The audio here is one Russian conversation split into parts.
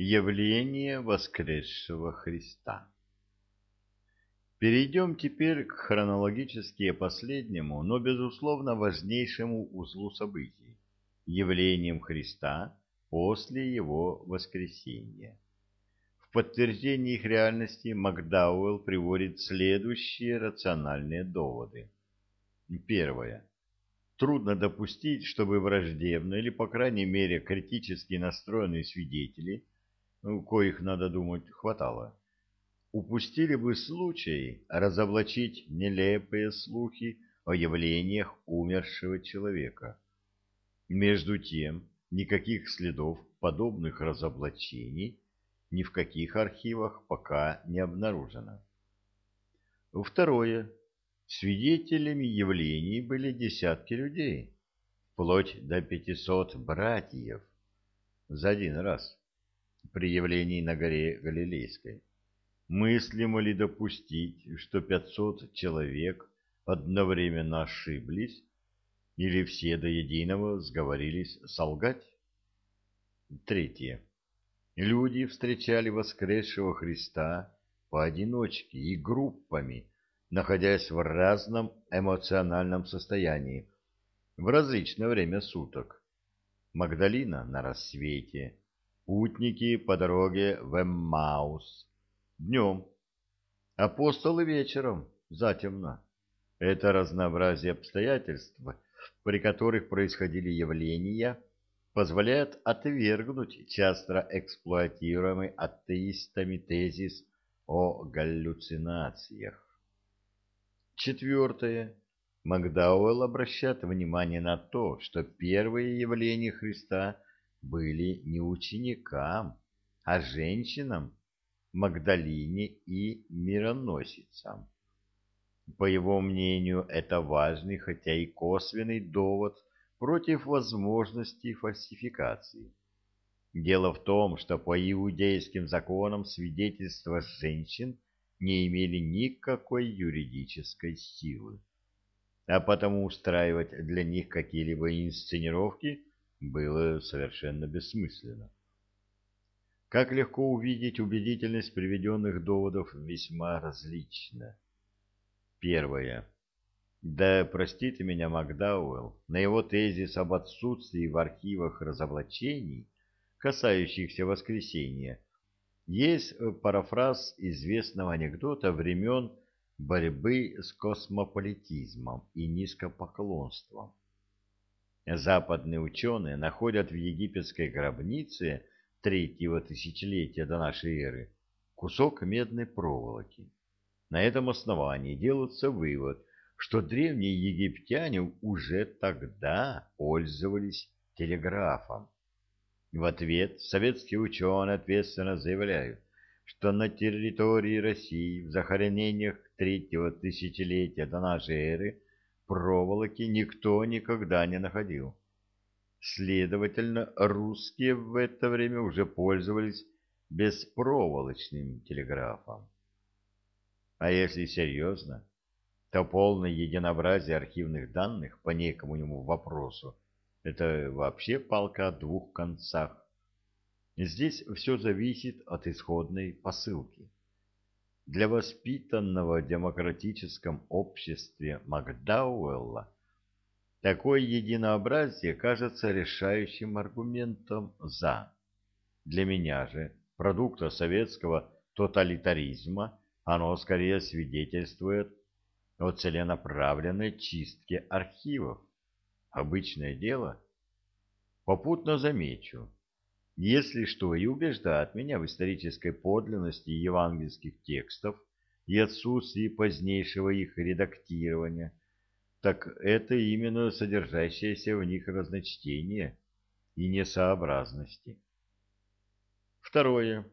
Явление воскресшего Христа Перейдем теперь к хронологически последнему, но, безусловно, важнейшему узлу событий – явлением Христа после Его воскресения. В подтверждение их реальности Макдауэлл приводит следующие рациональные доводы. Первое. Трудно допустить, чтобы враждебные или, по крайней мере, критически настроенные свидетели, коих, надо думать, хватало, упустили бы случай разоблачить нелепые слухи о явлениях умершего человека. Между тем, никаких следов подобных разоблачений ни в каких архивах пока не обнаружено. Второе. Свидетелями явлений были десятки людей, вплоть до пятисот братьев за один раз при явлении на горе Галилейской. Мыслимо ли допустить, что 500 человек одновременно ошиблись, или все до единого сговорились солгать? Третье. Люди встречали воскресшего Христа поодиночке и группами, находясь в разном эмоциональном состоянии в различное время суток. Магдалина на рассвете, путники по дороге в Эммаус, днем, апостолы вечером, затемно. Это разнообразие обстоятельств, при которых происходили явления, позволяет отвергнуть часто эксплуатируемый атеистами тезис о галлюцинациях. Четвертое. Макдауэлл обращает внимание на то, что первые явления Христа были не ученикам, а женщинам, Магдалине и мироносицам. По его мнению, это важный, хотя и косвенный довод против возможности фальсификации. Дело в том, что по иудейским законам свидетельства женщин не имели никакой юридической силы, а потому устраивать для них какие-либо инсценировки было совершенно бессмысленно. Как легко увидеть убедительность приведенных доводов весьма различна. Первое. Да простите меня, Макдауэлл, на его тезис об отсутствии в архивах разоблачений, касающихся воскресения, есть парафраз известного анекдота времен борьбы с космополитизмом и низкопоклонством. Западные ученые находят в египетской гробнице – третьего тысячелетия до нашей эры кусок медной проволоки. На этом основании делается вывод, что древние египтяне уже тогда пользовались телеграфом. В ответ советские ученые ответственно заявляют, что на территории России в захоронениях третьего тысячелетия до нашей эры проволоки никто никогда не находил. Следовательно, русские в это время уже пользовались беспроволочным телеграфом. А если серьезно, то полное единообразие архивных данных по некому вопросу – это вообще палка о двух концах. Здесь все зависит от исходной посылки. Для воспитанного демократическом обществе Макдауэлла Такое единообразие кажется решающим аргументом «за». Для меня же, продукта советского тоталитаризма, оно скорее свидетельствует о целенаправленной чистке архивов. Обычное дело. Попутно замечу, если что и убеждает меня в исторической подлинности евангельских текстов и отсутствии позднейшего их редактирования, так это именно содержащееся в них разночтение и несообразности. Второе.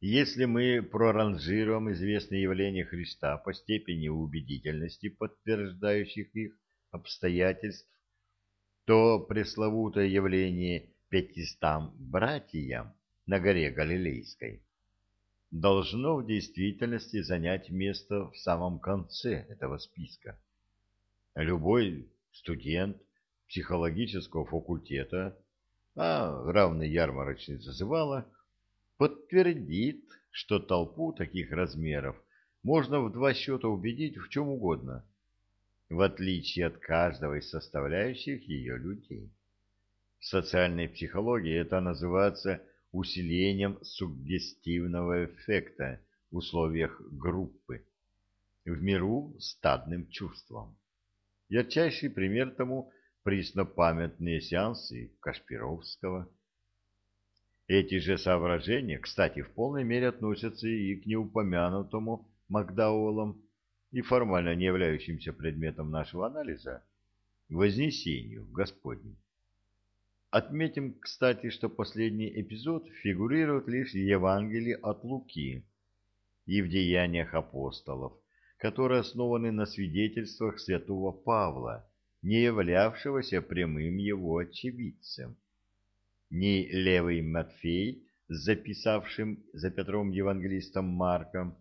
Если мы проранжируем известные явления Христа по степени убедительности подтверждающих их обстоятельств, то пресловутое явление пятистам братьям на горе Галилейской должно в действительности занять место в самом конце этого списка. Любой студент психологического факультета а равный ярмарочный зазывало, подтвердит, что толпу таких размеров можно в два счета убедить в чем угодно, в отличие от каждого из составляющих ее людей. В социальной психологии это называется усилением суггестивного эффекта в условиях группы, в миру стадным чувством. Ярчайший пример тому преснопамятные сеансы Кашпировского. Эти же соображения, кстати, в полной мере относятся и к неупомянутому Макдауэллом и формально не являющимся предметом нашего анализа Вознесению Господню. Отметим, кстати, что последний эпизод фигурирует лишь в Евангелии от Луки и в деяниях апостолов, которые основаны на свидетельствах святого Павла, не являвшегося прямым его очевидцем. Ни левый Матфей, записавшим за Петром Евангелистом Марком,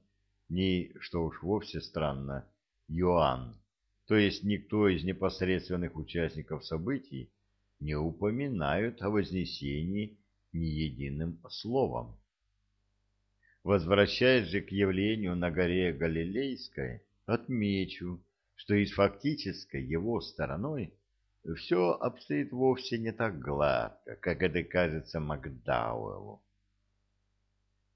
ни, что уж вовсе странно, Иоанн, то есть никто из непосредственных участников событий, не упоминают о Вознесении ни единым словом. Возвращаясь же к явлению на горе Галилейской, отмечу, что и фактической его стороной все обстоит вовсе не так гладко, как это кажется Макдауэллу.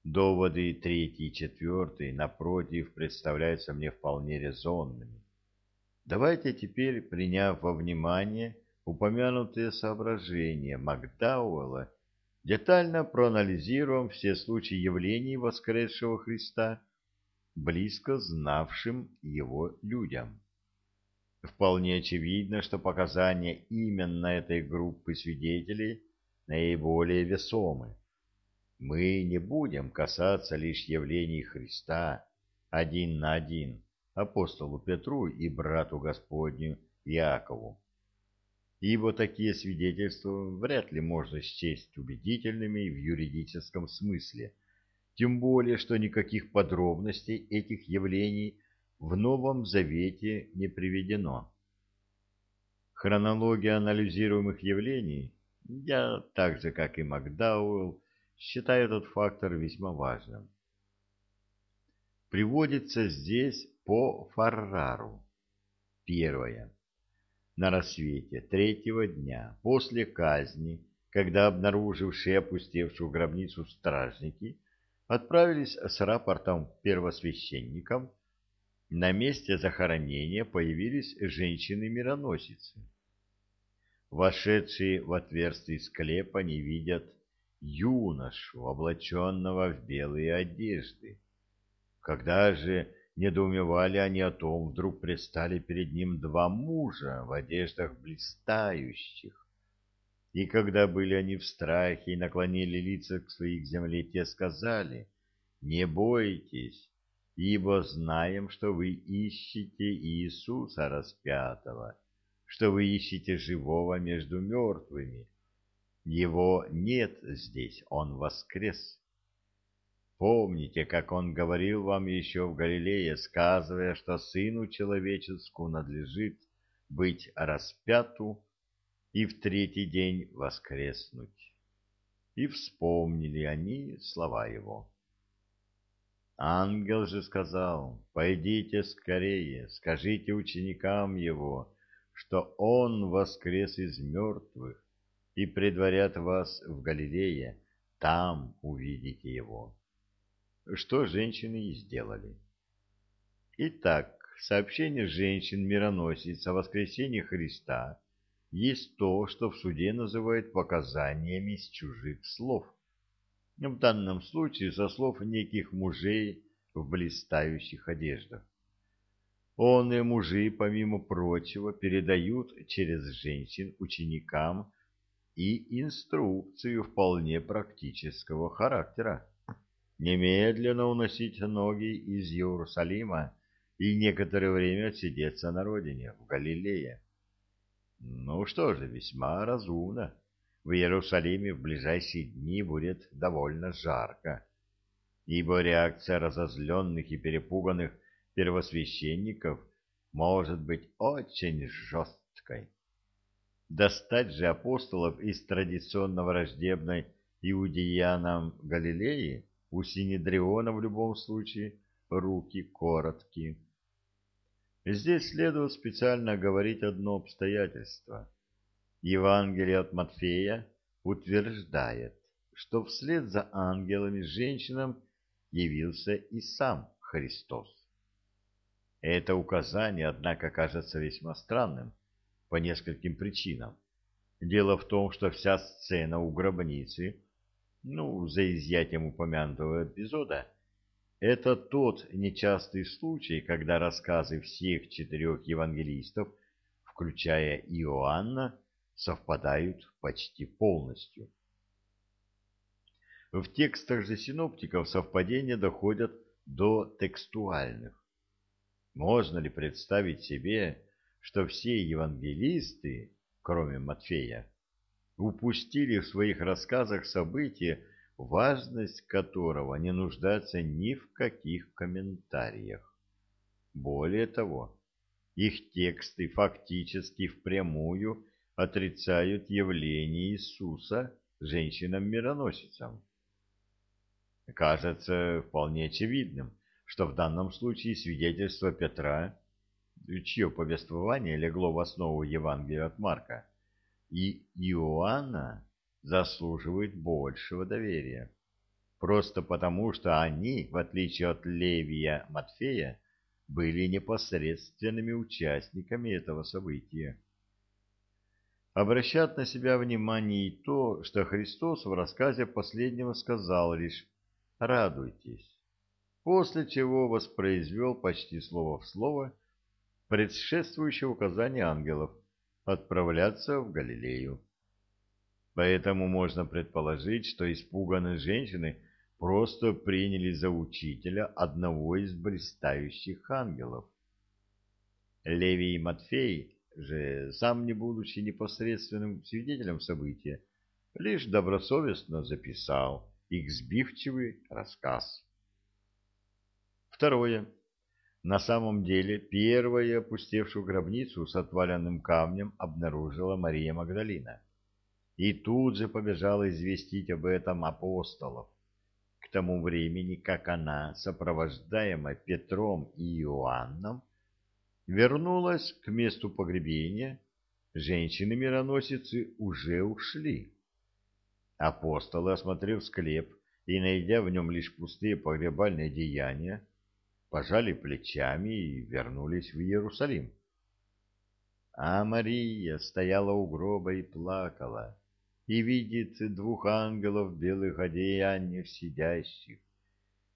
Доводы третий и четвертый, напротив, представляются мне вполне резонными. Давайте теперь, приняв во внимание упомянутые соображения Макдауэлла, детально проанализируем все случаи явлений воскресшего Христа, близко знавшим его людям. Вполне очевидно, что показания именно этой группы свидетелей наиболее весомы. Мы не будем касаться лишь явлений Христа один на один апостолу Петру и брату Господню Иакову ибо такие свидетельства вряд ли можно счесть убедительными в юридическом смысле, тем более, что никаких подробностей этих явлений в Новом Завете не приведено. Хронология анализируемых явлений, я, так же как и Макдауэлл, считаю этот фактор весьма важным. Приводится здесь по Фаррару. Первое на рассвете третьего дня после казни, когда обнаружившие опустевшую гробницу стражники отправились с рапортом первосвященникам, на месте захоронения появились женщины-мироносицы. Вошедшие в отверстие склепа не видят юношу, облаченного в белые одежды. Когда же Недоумевали они о том, вдруг предстали перед ним два мужа в одеждах блистающих. И когда были они в страхе и наклонили лица к своей земле, те сказали, «Не бойтесь, ибо знаем, что вы ищете Иисуса распятого, что вы ищете живого между мертвыми. Его нет здесь, он воскрес». Помните, как он говорил вам еще в Галилее, сказывая, что сыну человеческому надлежит быть распяту и в третий день воскреснуть. И вспомнили они слова его. Ангел же сказал, пойдите скорее, скажите ученикам его, что он воскрес из мертвых, и предварят вас в Галилее, там увидите его что женщины и сделали. Итак, сообщение женщин-мироносиц о воскресении Христа есть то, что в суде называют показаниями из чужих слов. В данном случае со слов неких мужей в блистающих одеждах. Он и мужи, помимо прочего, передают через женщин ученикам и инструкцию вполне практического характера немедленно уносить ноги из Иерусалима и некоторое время отсидеться на родине, в Галилее. Ну что же, весьма разумно. В Иерусалиме в ближайшие дни будет довольно жарко, ибо реакция разозленных и перепуганных первосвященников может быть очень жесткой. Достать же апостолов из традиционно враждебной иудеянам Галилеи у Синедриона в любом случае руки короткие. Здесь следует специально говорить одно обстоятельство. Евангелие от Матфея утверждает, что вслед за ангелами женщинам явился и сам Христос. Это указание, однако, кажется весьма странным по нескольким причинам. Дело в том, что вся сцена у гробницы, ну, за изъятием упомянутого эпизода, это тот нечастый случай, когда рассказы всех четырех евангелистов, включая Иоанна, совпадают почти полностью. В текстах же синоптиков совпадения доходят до текстуальных. Можно ли представить себе, что все евангелисты, кроме Матфея, упустили в своих рассказах события, важность которого не нуждается ни в каких комментариях. Более того, их тексты фактически впрямую отрицают явление Иисуса женщинам-мироносицам. Кажется вполне очевидным, что в данном случае свидетельство Петра, чье повествование легло в основу Евангелия от Марка, и Иоанна заслуживают большего доверия. Просто потому, что они, в отличие от Левия Матфея, были непосредственными участниками этого события. Обращает на себя внимание и то, что Христос в рассказе последнего сказал лишь «радуйтесь», после чего воспроизвел почти слово в слово предшествующее указание ангелов отправляться в Галилею. Поэтому можно предположить, что испуганные женщины просто приняли за учителя одного из блистающих ангелов. Левий Матфей же, сам не будучи непосредственным свидетелем события, лишь добросовестно записал их сбивчивый рассказ. Второе. На самом деле, первая опустевшую гробницу с отваленным камнем обнаружила Мария Магдалина. И тут же побежала известить об этом апостолов. К тому времени, как она, сопровождаемая Петром и Иоанном, вернулась к месту погребения, женщины-мироносицы уже ушли. Апостолы, осмотрев склеп и найдя в нем лишь пустые погребальные деяния, пожали плечами и вернулись в Иерусалим. А Мария стояла у гроба и плакала, и видит двух ангелов в белых одеяниях сидящих,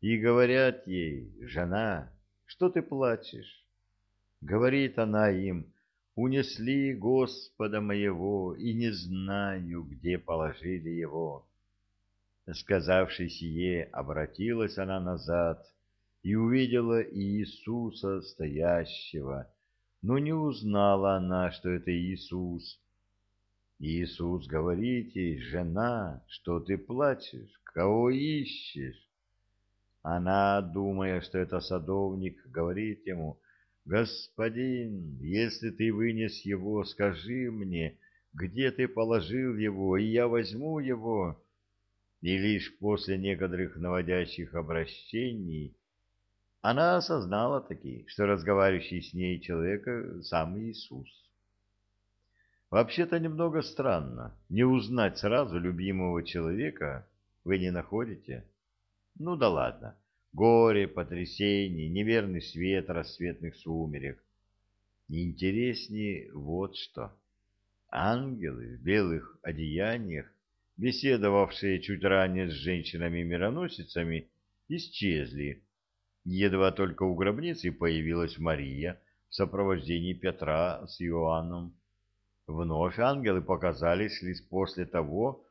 и говорят ей, «Жена, что ты плачешь?» Говорит она им, «Унесли Господа моего, и не знаю, где положили его». Сказавши сие, обратилась она назад и увидела Иисуса стоящего, но не узнала она, что это Иисус. Иисус говорит ей, «Жена, что ты плачешь? Кого ищешь?» Она, думая, что это садовник, говорит ему, «Господин, если ты вынес его, скажи мне, где ты положил его, и я возьму его». И лишь после некоторых наводящих обращений она осознала таки, что разговаривающий с ней человек сам Иисус. Вообще-то немного странно, не узнать сразу любимого человека вы не находите? Ну да ладно горе, потрясение, неверный свет рассветных сумерек. Интереснее вот что. Ангелы в белых одеяниях, беседовавшие чуть ранее с женщинами-мироносицами, исчезли. Едва только у гробницы появилась Мария в сопровождении Петра с Иоанном. Вновь ангелы показались лишь после того,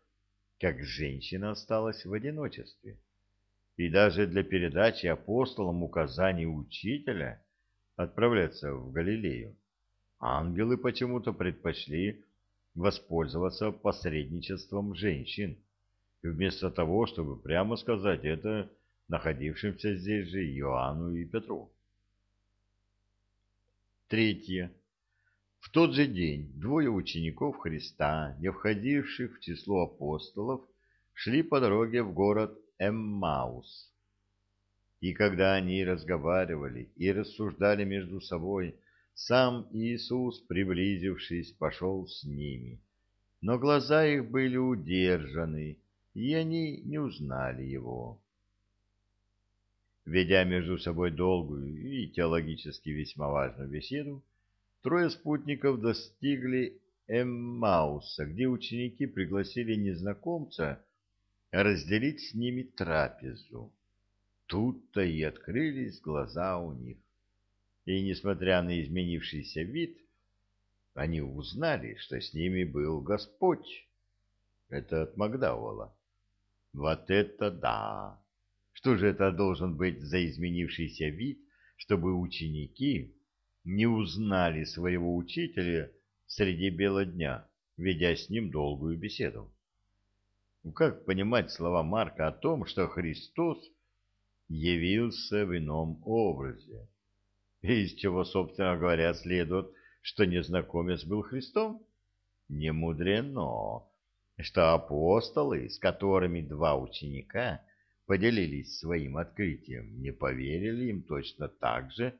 как женщина осталась в одиночестве и даже для передачи апостолам указаний учителя отправляться в Галилею. Ангелы почему-то предпочли воспользоваться посредничеством женщин, вместо того, чтобы прямо сказать это находившимся здесь же Иоанну и Петру. Третье. В тот же день двое учеников Христа, не входивших в число апостолов, шли по дороге в город Эммаус. И когда они разговаривали и рассуждали между собой, сам Иисус, приблизившись, пошел с ними. Но глаза их были удержаны, и они не узнали его. Ведя между собой долгую и теологически весьма важную беседу, трое спутников достигли Эммауса, где ученики пригласили незнакомца разделить с ними трапезу. Тут-то и открылись глаза у них. И, несмотря на изменившийся вид, они узнали, что с ними был Господь. Это от Магдауэла. Вот это да! Что же это должен быть за изменившийся вид, чтобы ученики не узнали своего учителя среди бела дня, ведя с ним долгую беседу? Как понимать слова Марка о том, что Христос явился в ином образе? Из чего, собственно говоря, следует, что незнакомец был Христом? Не мудрено, что апостолы, с которыми два ученика поделились своим открытием, не поверили им точно так же,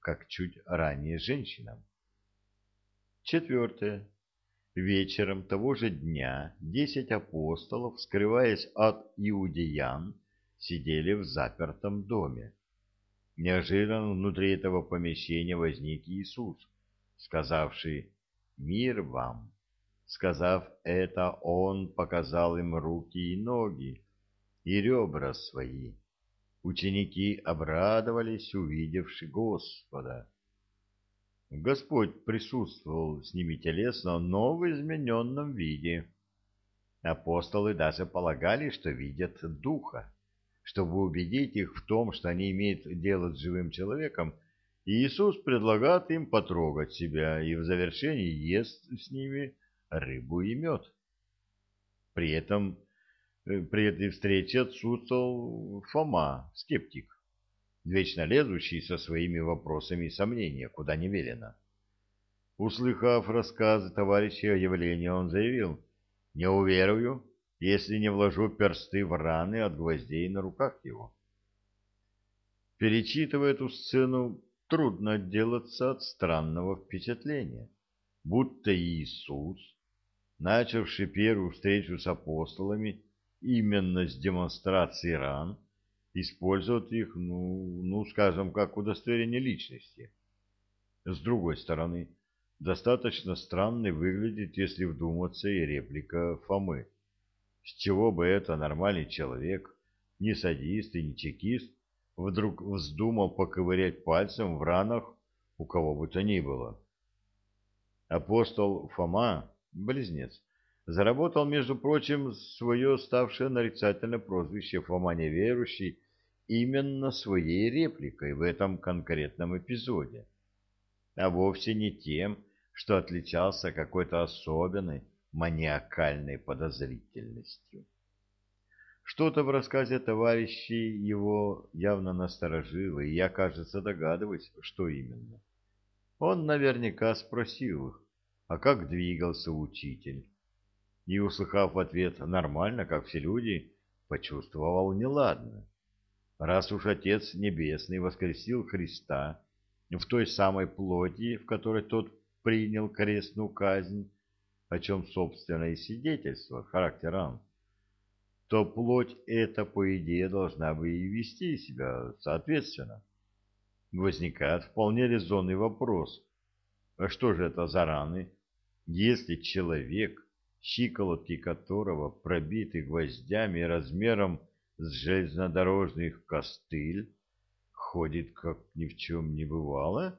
как чуть ранее женщинам. Четвертое. Вечером того же дня десять апостолов, скрываясь от иудеян, сидели в запертом доме. Неожиданно внутри этого помещения возник Иисус, сказавший «Мир вам». Сказав это, Он показал им руки и ноги и ребра свои. Ученики обрадовались, увидевши Господа. Господь присутствовал с ними телесно, но в измененном виде. Апостолы даже полагали, что видят Духа. Чтобы убедить их в том, что они имеют дело с живым человеком, Иисус предлагает им потрогать себя и в завершении ест с ними рыбу и мед. При этом при этой встрече отсутствовал Фома, скептик, вечно лезущий со своими вопросами и сомнения, куда не велено. Услыхав рассказы товарища о явлении, он заявил, «Не уверую, если не вложу персты в раны от гвоздей на руках его». Перечитывая эту сцену, трудно отделаться от странного впечатления, будто Иисус начавший первую встречу с апостолами именно с демонстрацией ран, используют их, ну, ну, скажем, как удостоверение личности. С другой стороны, достаточно странной выглядит, если вдуматься, и реплика Фомы. С чего бы это нормальный человек, не садист и не чекист, вдруг вздумал поковырять пальцем в ранах у кого бы то ни было. Апостол Фома близнец, заработал, между прочим, свое ставшее нарицательное прозвище Фома Неверующий именно своей репликой в этом конкретном эпизоде, а вовсе не тем, что отличался какой-то особенной маниакальной подозрительностью. Что-то в рассказе товарищей его явно насторожило, и я, кажется, догадываюсь, что именно. Он наверняка спросил их, а как двигался учитель. И, услыхав в ответ «нормально, как все люди», почувствовал неладно. Раз уж Отец Небесный воскресил Христа в той самой плоти, в которой тот принял крестную казнь, о чем, собственно, и свидетельство характером, то плоть эта, по идее, должна бы и вести себя соответственно. Возникает вполне резонный вопрос, а что же это за раны, если человек, щиколотки которого пробиты гвоздями размером с железнодорожных костыль, ходит, как ни в чем не бывало,